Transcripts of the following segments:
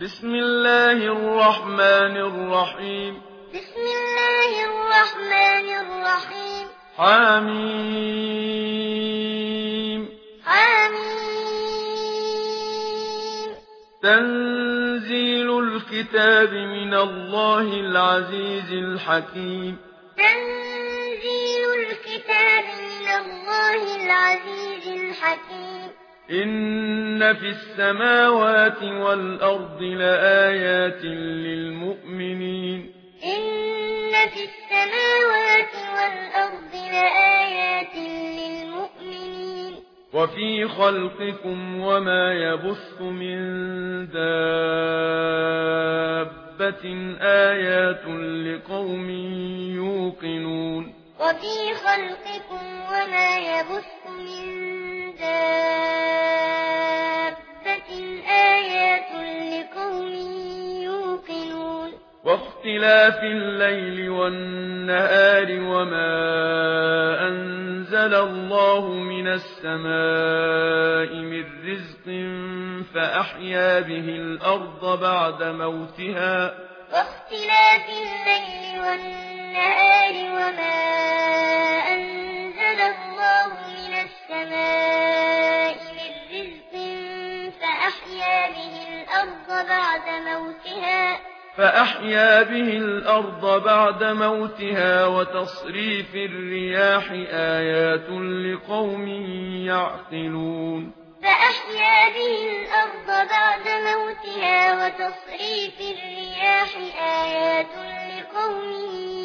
بسم الله الرحمن الرحيم بسم الله الرحمن الرحيم حميم حميم تنزيل الكتاب من الله العزيز الحكيم تنزيل الكتاب من الله العزيز الحكيم ان في السماوات والارض لآيات للمؤمنين ان في السماوات والارض لآيات للمؤمنين وفي خلقكم وما يبث من دابة آيات لقوم يوقنون وفي خلقكم وما يبث من واختلاف الليل والنهار وما أنزل الله من السماء من رزق فأحيا به الأرض بعد موتها. واختلاف الليل والنهار به الأرض بعد موتها فأحيا به الأرض بعد موتها وتصريف الرياح آيات لقوم يعقلون فأحيا به الأرض بعد موتها وتصريف الرياح آيات لقوم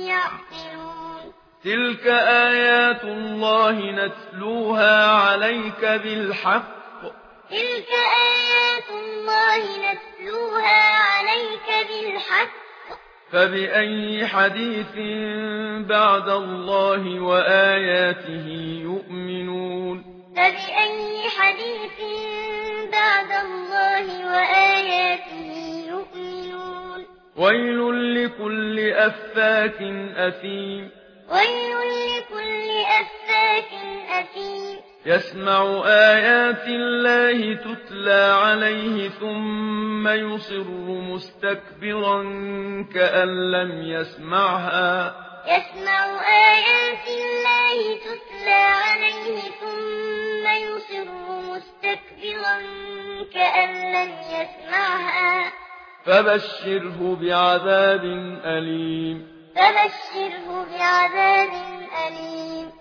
يعقلون تلك آيات الله نتلوها عليك بالحق تلك نتلوها عليك بالحق فبأي حديث بعد الله وآياته يؤمنون فبأي حديث بعد الله وآياته يؤمنون ويل لكل أفاك أثيم ويل لكل أفاك أثيم يسمع آيات الله تتلى عليه ثم يصر مستكبرا كأن لم يسمعها. يسمع آيات الله تتلى عليه ثم يصر مستكبرا كأن لم يسمعها. فبشره بعذاب أليم. فبشره بعذاب أليم.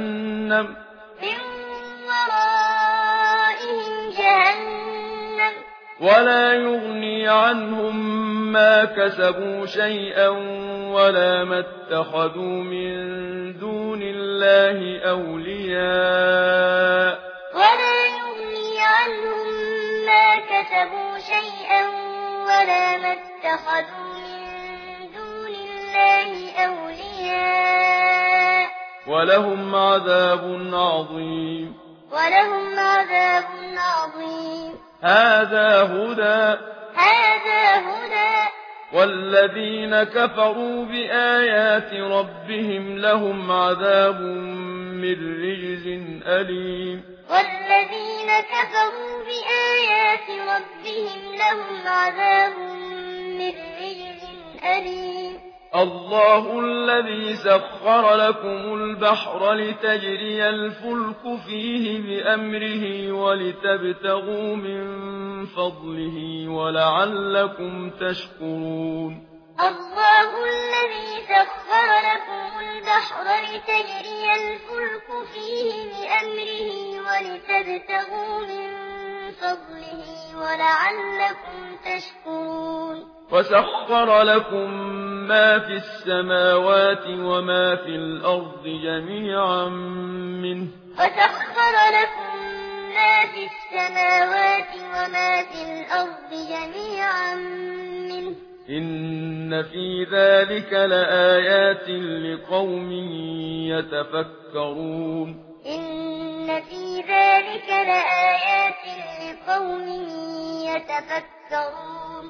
ولا يغني عنهم ما كسبوا شيئا ولا ما اتخذوا من دون الله أولياء ولا يغني عنهم ما كسبوا شيئا ولا ما اتخذوا ولهم عذاب عظيم ولهم عذاب عظيم هذا هدى. هذا هدى. والذين كفروا بآيات ربهم لهم عذاب من رجز أليم. والذين كفروا بآيات ربهم لهم عذاب من رجز أليم. الله الذي سخر لكم البحر لتجري الفلك فيه بأمره ولتبتغوا من فضله ولعلكم تشكرون الله الذي سخر لكم البحر لتجري الفلك فيه بأمره ولتبتغوا من فضله ولعلكم تشكرون وسخر لكم ما في السماوات وما في الأرض جميعا منه. وسخر لكم ما في السماوات وما في الأرض جميعا منه. إن في ذلك لآيات لقوم يتفكرون. إن في ذلك لآيات لقوم يتفكرون.